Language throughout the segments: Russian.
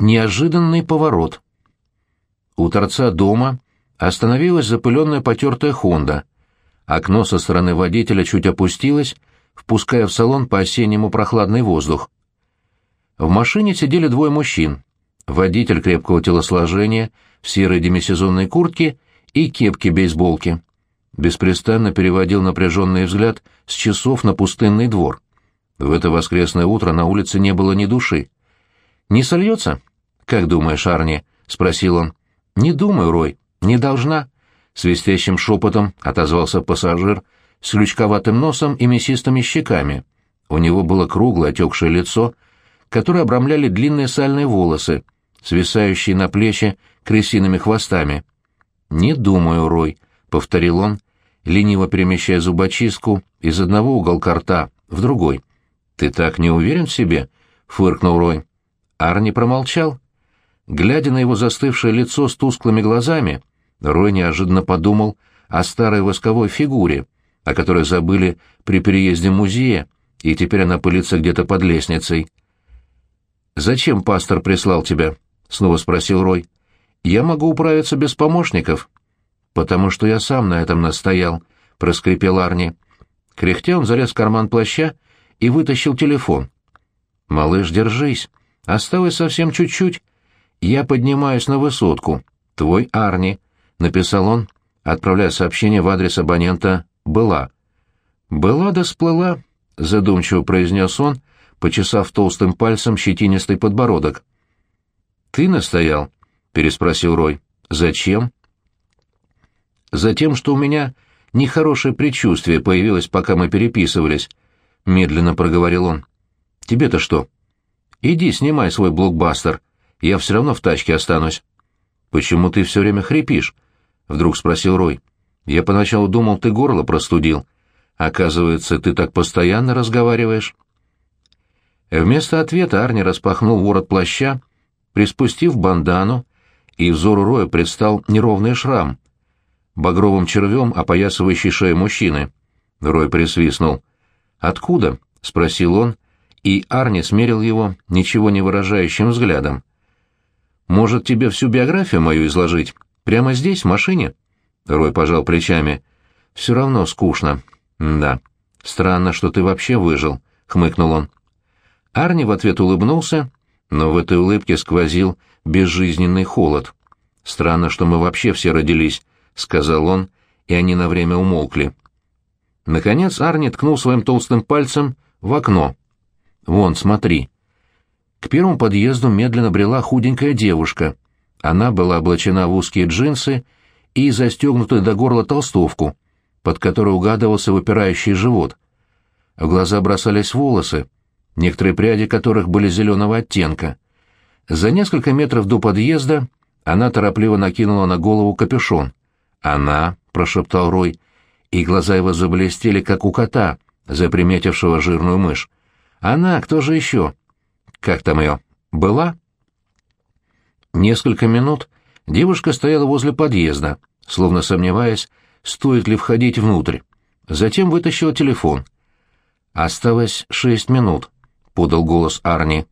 Неожиданный поворот. У торца дома остановилась запыленная потертая «Хонда». Окно со стороны водителя чуть опустилось, впуская в салон по-осеннему прохладный воздух. В машине сидели двое мужчин. Водитель крепкого телосложения в серой демисезонной куртке и кепке бейсболки. Беспрестанно переводил напряженный взгляд с часов на пустынный двор. В это воскресное утро на улице не было ни души. «Не сольется?» «Как думаешь, Арни?» — спросил он. «Не думаю, Рой, не должна», — свистящим шепотом отозвался пассажир с крючковатым носом и мясистыми щеками. У него было круглое отекшее лицо, которое обрамляли длинные сальные волосы, свисающие на плечи крысиными хвостами. «Не думаю, Рой», — повторил он, лениво перемещая зубочистку из одного уголка рта в другой. «Ты так не уверен в себе?» — фыркнул Рой. Арни промолчал. Глядя на его застывшее лицо с тусклыми глазами, Рой неожиданно подумал о старой восковой фигуре, о которой забыли при переезде музея, и теперь она пылится где-то под лестницей. «Зачем пастор прислал тебя?» — снова спросил Рой. «Я могу управиться без помощников». «Потому что я сам на этом настоял», — проскрипел Арни. Кряхтя он залез в карман плаща и вытащил телефон. «Малыш, держись. Осталось совсем чуть-чуть. «Я поднимаюсь на высотку. Твой Арни», — написал он, отправляя сообщение в адрес абонента «Была». «Была да сплыла», — задумчиво произнес он, почесав толстым пальцем щетинистый подбородок. «Ты настоял?» — переспросил Рой. «Зачем?» «Затем, что у меня нехорошее предчувствие появилось, пока мы переписывались», — медленно проговорил он. «Тебе-то что?» «Иди, снимай свой блокбастер», я все равно в тачке останусь. Почему ты все время хрипишь? Вдруг спросил Рой. Я поначалу думал, ты горло простудил. Оказывается, ты так постоянно разговариваешь. Вместо ответа Арни распахнул ворот плаща, приспустив бандану, и взору Роя предстал неровный шрам, багровым червем опоясывающий шею мужчины. Рой присвистнул. «Откуда?» — спросил он, и Арни смерил его ничего не выражающим взглядом. Может, тебе всю биографию мою изложить? Прямо здесь, в машине?» Рой пожал плечами. «Все равно скучно». «Да. Странно, что ты вообще выжил», — хмыкнул он. Арни в ответ улыбнулся, но в этой улыбке сквозил безжизненный холод. «Странно, что мы вообще все родились», — сказал он, и они на время умолкли. Наконец Арни ткнул своим толстым пальцем в окно. «Вон, смотри». К первому подъезду медленно брела худенькая девушка. Она была облачена в узкие джинсы и застегнутую до горла толстовку, под которой угадывался выпирающий живот. В глаза бросались волосы, некоторые пряди которых были зеленого оттенка. За несколько метров до подъезда она торопливо накинула на голову капюшон. «Она», — прошептал Рой, и глаза его заблестели, как у кота, заприметившего жирную мышь. «Она, кто же еще?» Как там ее? Была? Несколько минут девушка стояла возле подъезда, словно сомневаясь, стоит ли входить внутрь. Затем вытащила телефон. «Осталось шесть минут», — подал голос Арни.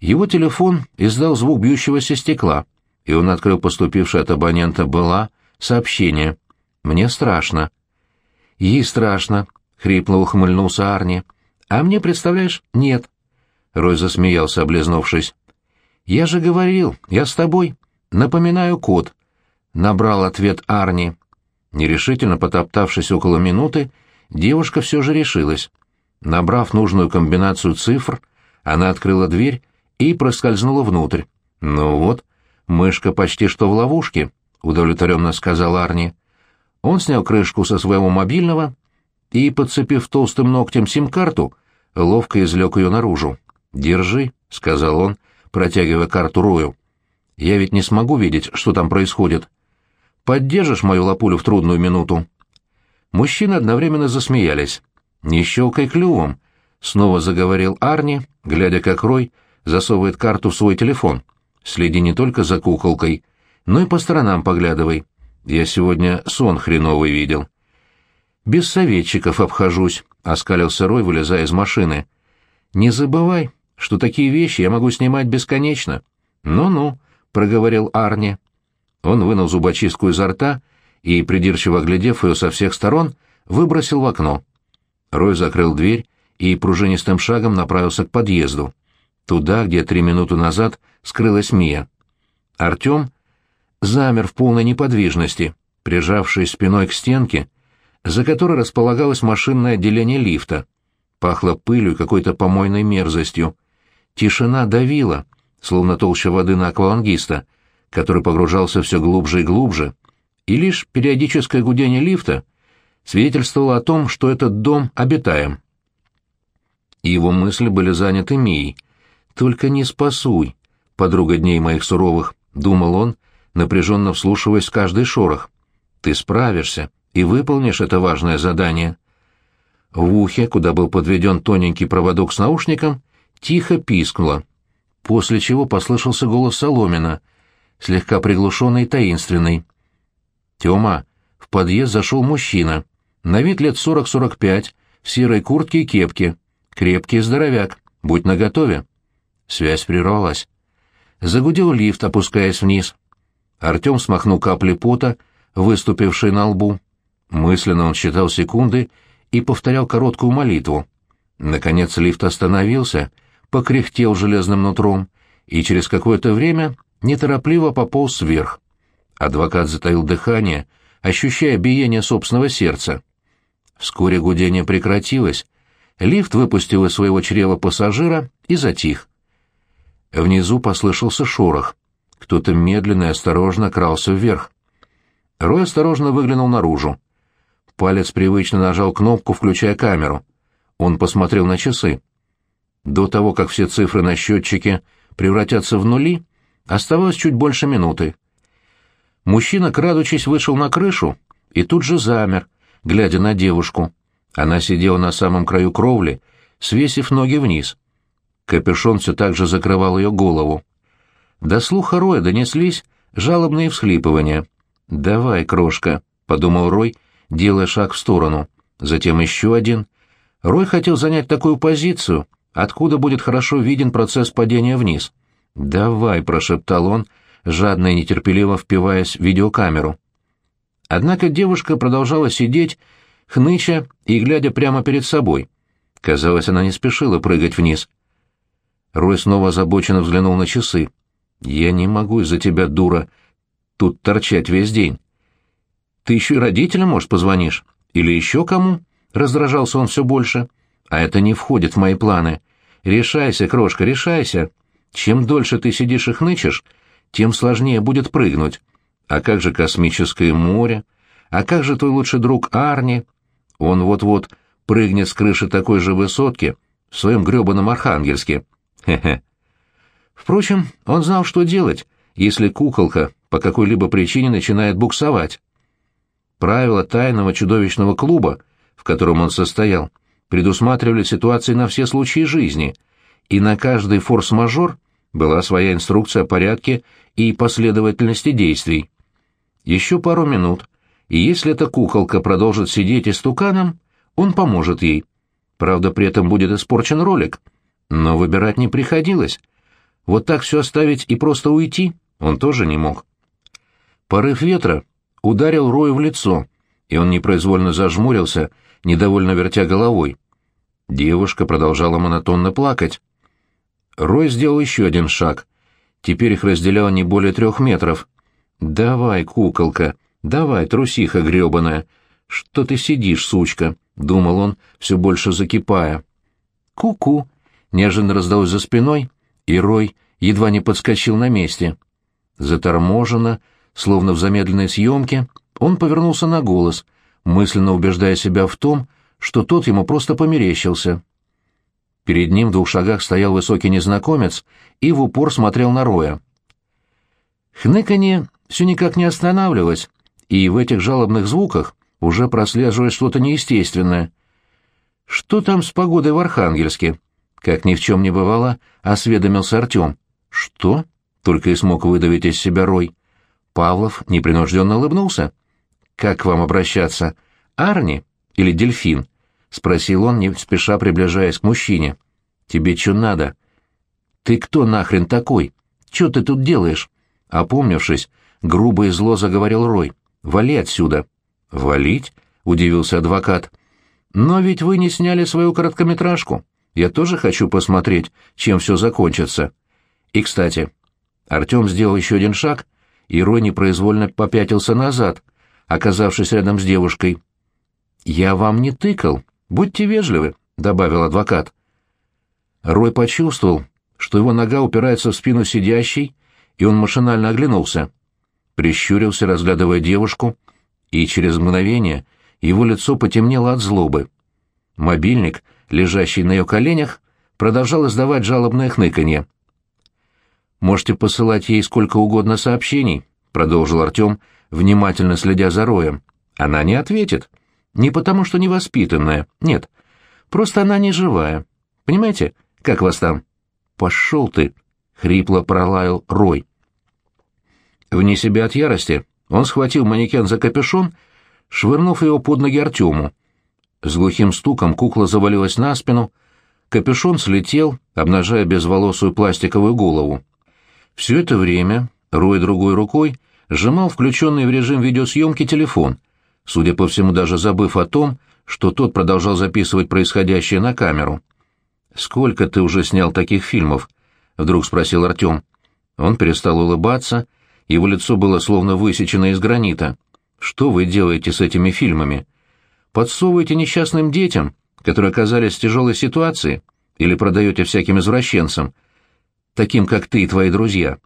Его телефон издал звук бьющегося стекла, и он открыл поступившее от абонента «Была» сообщение. «Мне страшно». «Ей страшно», — хрипло ухмыльнулся Арни. «А мне, представляешь, нет». Рой засмеялся, облизнувшись. «Я же говорил, я с тобой. Напоминаю код», — набрал ответ Арни. Нерешительно потоптавшись около минуты, девушка все же решилась. Набрав нужную комбинацию цифр, она открыла дверь и проскользнула внутрь. «Ну вот, мышка почти что в ловушке», — удовлетворенно сказал Арни. Он снял крышку со своего мобильного и, подцепив толстым ногтем сим-карту, ловко извлек ее наружу. «Держи», — сказал он, протягивая карту Рою. «Я ведь не смогу видеть, что там происходит. Поддержишь мою лапулю в трудную минуту?» Мужчины одновременно засмеялись. «Не щелкай клювом», — снова заговорил Арни, глядя, как Рой засовывает карту в свой телефон. «Следи не только за куколкой, но и по сторонам поглядывай. Я сегодня сон хреновый видел». «Без советчиков обхожусь», — оскалился Рой, вылезая из машины. «Не забывай, что такие вещи я могу снимать бесконечно. «Ну-ну», — проговорил Арни. Он вынул зубочистку изо рта и, придирчиво глядев ее со всех сторон, выбросил в окно. Рой закрыл дверь и пружинистым шагом направился к подъезду, туда, где три минуты назад скрылась Мия. Артем замер в полной неподвижности, прижавшись спиной к стенке, за которой располагалось машинное отделение лифта. Пахло пылью и какой-то помойной мерзостью. Тишина давила, словно толща воды на аквалангиста, который погружался все глубже и глубже, и лишь периодическое гудение лифта свидетельствовало о том, что этот дом обитаем. Его мысли были заняты Мией. «Только не спасуй, подруга дней моих суровых», — думал он, напряженно вслушиваясь в каждый шорох. «Ты справишься и выполнишь это важное задание». В ухе, куда был подведен тоненький проводок с наушником, тихо пискнуло, после чего послышался голос Соломина, слегка приглушенный и таинственный. «Тёма, в подъезд зашел мужчина, на вид лет сорок-сорок пять, в серой куртке и кепке, крепкий здоровяк, будь наготове». Связь прервалась. Загудел лифт, опускаясь вниз. Артем смахнул капли пота, выступившие на лбу. Мысленно он считал секунды и повторял короткую молитву. Наконец лифт остановился, покряхтел железным нутром и через какое-то время неторопливо пополз вверх. Адвокат затаил дыхание, ощущая биение собственного сердца. Вскоре гудение прекратилось, лифт выпустил из своего чрева пассажира и затих. Внизу послышался шорох. Кто-то медленно и осторожно крался вверх. Рой осторожно выглянул наружу. Палец привычно нажал кнопку, включая камеру. Он посмотрел на часы. До того, как все цифры на счетчике превратятся в нули, оставалось чуть больше минуты. Мужчина, крадучись, вышел на крышу и тут же замер, глядя на девушку. Она сидела на самом краю кровли, свесив ноги вниз. Капюшон все так же закрывал ее голову. До слуха Роя донеслись жалобные всхлипывания. «Давай, крошка», — подумал Рой, делая шаг в сторону. Затем еще один. Рой хотел занять такую позицию, откуда будет хорошо виден процесс падения вниз. «Давай», — прошептал он, жадно и нетерпеливо впиваясь в видеокамеру. Однако девушка продолжала сидеть, хныча и глядя прямо перед собой. Казалось, она не спешила прыгать вниз. Рой снова озабоченно взглянул на часы. «Я не могу из-за тебя, дура, тут торчать весь день. Ты еще и родителям, может, позвонишь? Или еще кому?» Раздражался он все больше. «А это не входит в мои планы. Решайся, крошка, решайся. Чем дольше ты сидишь и хнычешь, тем сложнее будет прыгнуть. А как же космическое море? А как же твой лучший друг Арни? Он вот-вот прыгнет с крыши такой же высотки в своем гребаном Архангельске. Хе-хе. Впрочем, он знал, что делать, если куколка по какой-либо причине начинает буксовать. Правила тайного чудовищного клуба, в котором он состоял, предусматривали ситуации на все случаи жизни, и на каждый форс-мажор была своя инструкция о порядке и последовательности действий. Еще пару минут, и если эта куколка продолжит сидеть истуканом, он поможет ей. Правда, при этом будет испорчен ролик. Но выбирать не приходилось. Вот так все оставить и просто уйти он тоже не мог. Порыв ветра ударил Рою в лицо, и он непроизвольно зажмурился, недовольно вертя головой. Девушка продолжала монотонно плакать. Рой сделал еще один шаг. Теперь их разделяло не более трех метров. «Давай, куколка, давай, трусиха гребаная. Что ты сидишь, сучка?» — думал он, все больше закипая. «Ку-ку!» — неожиданно раздалось за спиной, и Рой едва не подскочил на месте. Заторможенно, словно в замедленной съемке, он повернулся на голос, мысленно убеждая себя в том, что тот ему просто померещился. Перед ним в двух шагах стоял высокий незнакомец и в упор смотрел на Роя. Хныканье все никак не останавливалось, и в этих жалобных звуках уже прослеживалось что-то неестественное. «Что там с погодой в Архангельске?» Как ни в чем не бывало, осведомился Артем. «Что?» — только и смог выдавить из себя Рой. Павлов непринужденно улыбнулся. «Как к вам обращаться? Арни или Дельфин?» — спросил он, не спеша приближаясь к мужчине. «Тебе что надо?» «Ты кто нахрен такой? Чё ты тут делаешь?» Опомнившись, грубо и зло заговорил Рой. «Вали отсюда». «Валить?» — удивился адвокат. «Но ведь вы не сняли свою короткометражку. Я тоже хочу посмотреть, чем все закончится. И, кстати...» Артем сделал еще один шаг, и Рой непроизвольно попятился назад, оказавшись рядом с девушкой. «Я вам не тыкал. Будьте вежливы», — добавил адвокат. Рой почувствовал, что его нога упирается в спину сидящей, и он машинально оглянулся. Прищурился, разглядывая девушку, и через мгновение его лицо потемнело от злобы. Мобильник, лежащий на ее коленях, продолжал издавать жалобное хныканье. «Можете посылать ей сколько угодно сообщений», — продолжил Артем, внимательно следя за Роем. «Она не ответит. Не потому, что невоспитанная. Нет. Просто она не живая. Понимаете, как вас там?» «Пошел ты!» — хрипло пролаял Рой. Вне себя от ярости он схватил манекен за капюшон, швырнув его под ноги Артему. С глухим стуком кукла завалилась на спину, капюшон слетел, обнажая безволосую пластиковую голову. Все это время Рой другой рукой сжимал включенный в режим видеосъемки телефон, судя по всему даже забыв о том, что тот продолжал записывать происходящее на камеру. «Сколько ты уже снял таких фильмов?» — вдруг спросил Артем. Он перестал улыбаться его лицо было словно высечено из гранита. «Что вы делаете с этими фильмами? Подсовываете несчастным детям, которые оказались в тяжелой ситуации, или продаете всяким извращенцам, таким, как ты и твои друзья?»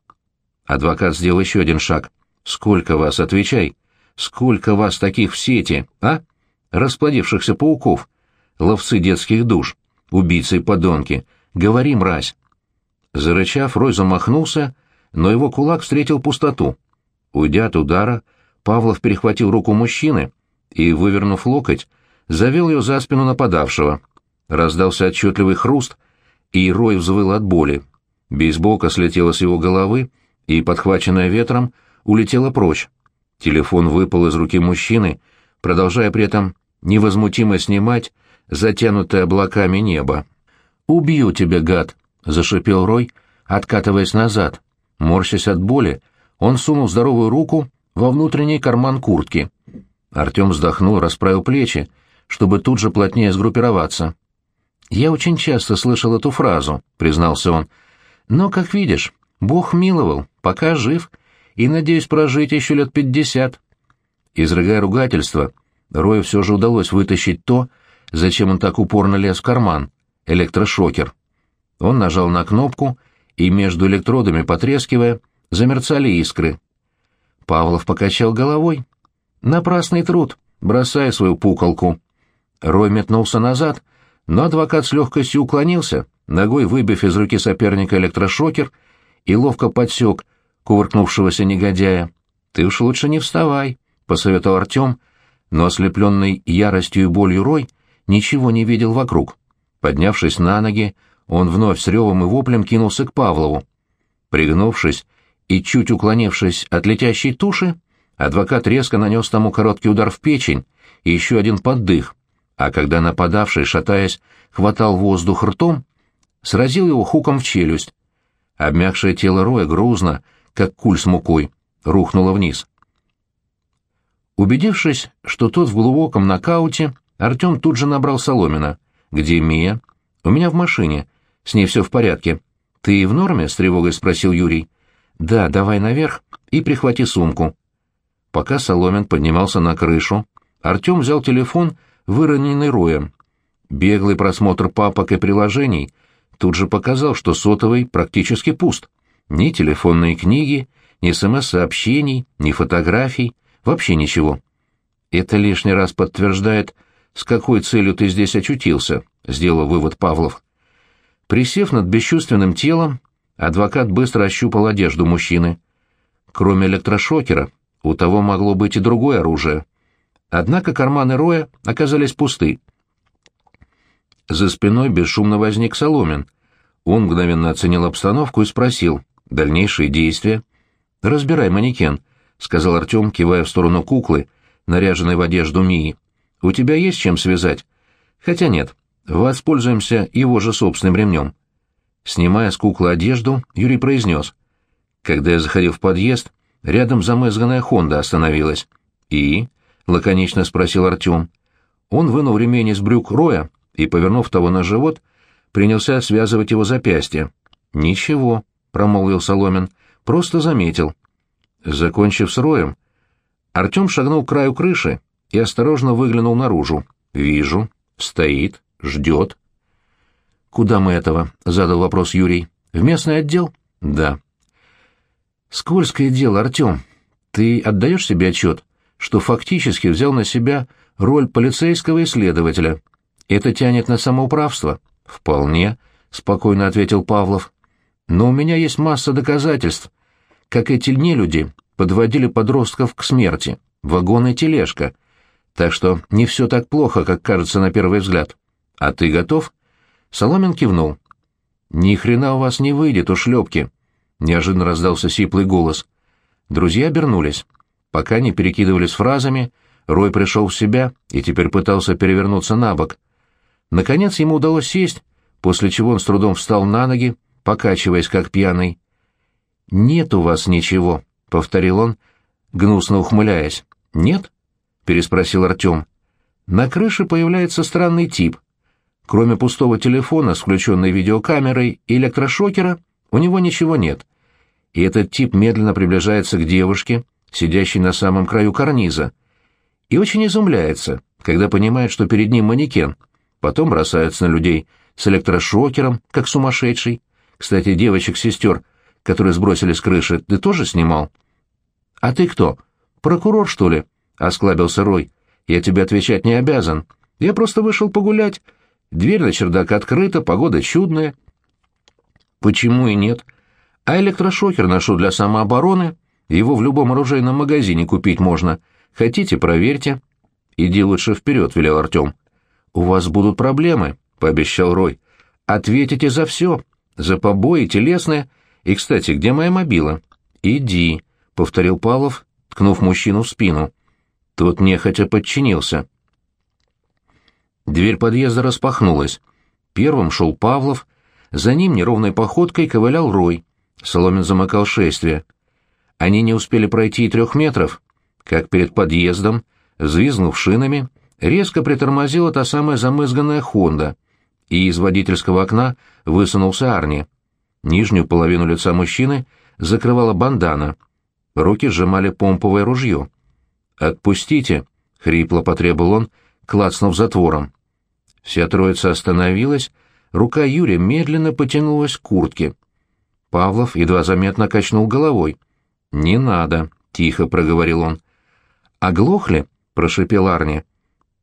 Адвокат сделал еще один шаг. «Сколько вас, отвечай! Сколько вас таких в сети, а? Расплодившихся пауков, ловцы детских душ, убийцы и подонки. Говори, мразь!» Зарычав, Рой замахнулся, но его кулак встретил пустоту. Уйдя от удара, Павлов перехватил руку мужчины и, вывернув локоть, завел ее за спину нападавшего. Раздался отчетливый хруст, и Рой взвыл от боли. Бейсболка слетела с его головы и, подхваченная ветром, улетела прочь. Телефон выпал из руки мужчины, продолжая при этом невозмутимо снимать затянутое облаками небо. «Убью тебя, гад!» — зашипел Рой, откатываясь назад. Морщась от боли, он сунул здоровую руку во внутренний карман куртки. Артем вздохнул, расправил плечи, чтобы тут же плотнее сгруппироваться. «Я очень часто слышал эту фразу», — признался он. «Но, как видишь, Бог миловал, пока жив, и надеюсь прожить еще лет пятьдесят». Изрыгая ругательство, Рою все же удалось вытащить то, зачем он так упорно лез в карман — электрошокер. Он нажал на кнопку — и между электродами, потрескивая, замерцали искры. Павлов покачал головой. «Напрасный труд, бросая свою пуколку». Рой метнулся назад, но адвокат с легкостью уклонился, ногой выбив из руки соперника электрошокер и ловко подсек кувыркнувшегося негодяя. «Ты уж лучше не вставай», — посоветовал Артем, но ослепленный яростью и болью Рой ничего не видел вокруг. Поднявшись на ноги, он вновь с ревом и воплем кинулся к Павлову. Пригнувшись и чуть уклонившись от летящей туши, адвокат резко нанес тому короткий удар в печень и еще один поддых, а когда нападавший, шатаясь, хватал воздух ртом, сразил его хуком в челюсть. Обмякшее тело Роя грузно, как куль с мукой, рухнуло вниз. Убедившись, что тот в глубоком нокауте, Артем тут же набрал Соломина. «Где Мия?» «У меня в машине. С ней все в порядке. Ты в норме? с тревогой спросил Юрий. Да, давай наверх и прихвати сумку. Пока Соломин поднимался на крышу, Артем взял телефон, выроненный роем. Беглый просмотр папок и приложений тут же показал, что сотовый практически пуст. Ни телефонной книги, ни СМС-сообщений, ни фотографий, вообще ничего. Это лишний раз подтверждает, с какой целью ты здесь очутился, сделал вывод Павлов. Присев над бесчувственным телом, адвокат быстро ощупал одежду мужчины. Кроме электрошокера, у того могло быть и другое оружие. Однако карманы Роя оказались пусты. За спиной бесшумно возник Соломин. Он мгновенно оценил обстановку и спросил. «Дальнейшие действия?» «Разбирай манекен», — сказал Артем, кивая в сторону куклы, наряженной в одежду Мии. «У тебя есть чем связать?» «Хотя нет. Воспользуемся его же собственным ремнем. Снимая с куклы одежду, Юрий произнес. Когда я заходил в подъезд, рядом замызганная «Хонда» остановилась. «И?» — лаконично спросил Артем. Он вынул ремень из брюк Роя и, повернув того на живот, принялся связывать его запястье. «Ничего», — промолвил Соломин, — «просто заметил». Закончив с Роем, Артем шагнул к краю крыши и осторожно выглянул наружу. «Вижу. Стоит. Ждет». «Куда мы этого?» — задал вопрос Юрий. «В местный отдел?» «Да». «Скользкое дело, Артем. Ты отдаешь себе отчет, что фактически взял на себя роль полицейского исследователя? Это тянет на самоуправство?» «Вполне», — спокойно ответил Павлов. «Но у меня есть масса доказательств, как эти нелюди подводили подростков к смерти, вагон и тележка. Так что не все так плохо, как кажется на первый взгляд. А ты готов?» Соломин кивнул. «Ни хрена у вас не выйдет, у шлепки!» Неожиданно раздался сиплый голос. Друзья обернулись. Пока не перекидывались фразами, Рой пришел в себя и теперь пытался перевернуться на бок. Наконец ему удалось сесть, после чего он с трудом встал на ноги, покачиваясь как пьяный. «Нет у вас ничего», — повторил он, гнусно ухмыляясь. «Нет?» — переспросил Артем. «На крыше появляется странный тип. Кроме пустого телефона с включенной видеокамерой и электрошокера, у него ничего нет. И этот тип медленно приближается к девушке, сидящей на самом краю карниза, и очень изумляется, когда понимает, что перед ним манекен. Потом бросается на людей с электрошокером, как сумасшедший. Кстати, девочек-сестер, которые сбросили с крыши, ты тоже снимал? — А ты кто? Прокурор, что ли? — осклабился Рой. — Я тебе отвечать не обязан. Я просто вышел погулять. Дверь на чердак открыта, погода чудная. — Почему и нет? А электрошокер ношу для самообороны. Его в любом оружейном магазине купить можно. Хотите, проверьте. — Иди лучше вперед, — велел Артем. — У вас будут проблемы, — пообещал Рой. — Ответите за все. За побои, телесные. И, кстати, где моя мобила? — Иди, — повторил Павлов, ткнув мужчину в спину. Тот нехотя подчинился. Дверь подъезда распахнулась. Первым шел Павлов, за ним неровной походкой ковылял Рой. Соломин замыкал шествие. Они не успели пройти и трех метров, как перед подъездом, взвизгнув шинами, резко притормозила та самая замызганная «Хонда», и из водительского окна высунулся Арни. Нижнюю половину лица мужчины закрывала бандана. Руки сжимали помповое ружье. «Отпустите!» — хрипло потребовал он, клацнув затвором. Вся троица остановилась, рука Юрия медленно потянулась к куртке. Павлов едва заметно качнул головой. «Не надо», — тихо проговорил он. «Оглохли?» — прошепел Арни.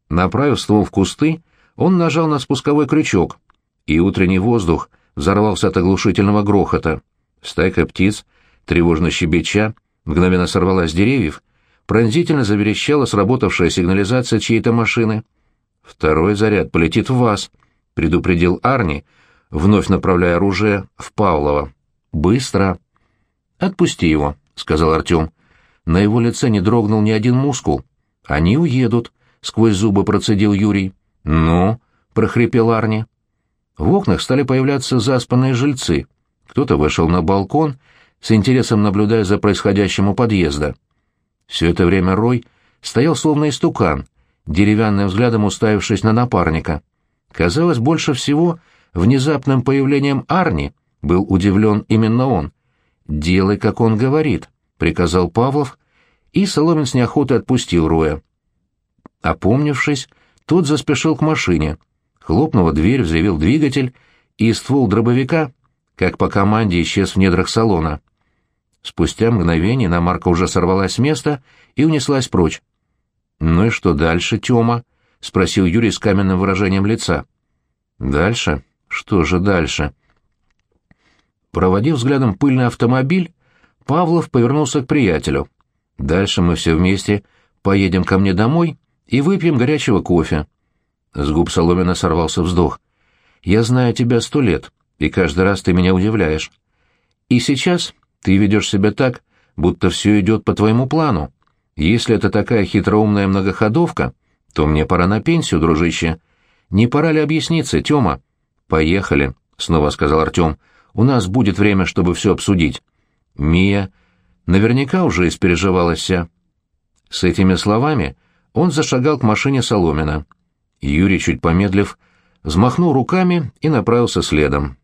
Направив ствол в кусты, он нажал на спусковой крючок, и утренний воздух взорвался от оглушительного грохота. Стайка птиц, тревожно щебеча, мгновенно сорвалась с деревьев, пронзительно заверещала сработавшая сигнализация чьей-то машины. «Второй заряд полетит в вас», — предупредил Арни, вновь направляя оружие в Павлова. «Быстро!» «Отпусти его», — сказал Артем. На его лице не дрогнул ни один мускул. «Они уедут», — сквозь зубы процедил Юрий. «Ну?» — прохрипел Арни. В окнах стали появляться заспанные жильцы. Кто-то вышел на балкон, с интересом наблюдая за происходящим у подъезда. Все это время Рой стоял словно истукан, деревянным взглядом уставившись на напарника. Казалось, больше всего внезапным появлением Арни был удивлен именно он. «Делай, как он говорит», — приказал Павлов, и Соломин с неохотой отпустил Роя. Опомнившись, тот заспешил к машине. Хлопнула дверь, взревел двигатель, и ствол дробовика, как по команде, исчез в недрах салона. Спустя мгновение иномарка уже сорвалась с места и унеслась прочь. «Ну и что дальше, Тёма?» — спросил Юрий с каменным выражением лица. «Дальше? Что же дальше?» Проводив взглядом пыльный автомобиль, Павлов повернулся к приятелю. «Дальше мы все вместе поедем ко мне домой и выпьем горячего кофе». С губ Соломина сорвался вздох. «Я знаю тебя сто лет, и каждый раз ты меня удивляешь. И сейчас ты ведешь себя так, будто все идет по твоему плану. Если это такая хитроумная многоходовка, то мне пора на пенсию, дружище. Не пора ли объясниться, Тёма? Поехали, снова сказал Артём. У нас будет время, чтобы все обсудить. Мия наверняка уже испереживалась. С этими словами он зашагал к машине Соломина. Юрий, чуть помедлив, взмахнул руками и направился следом.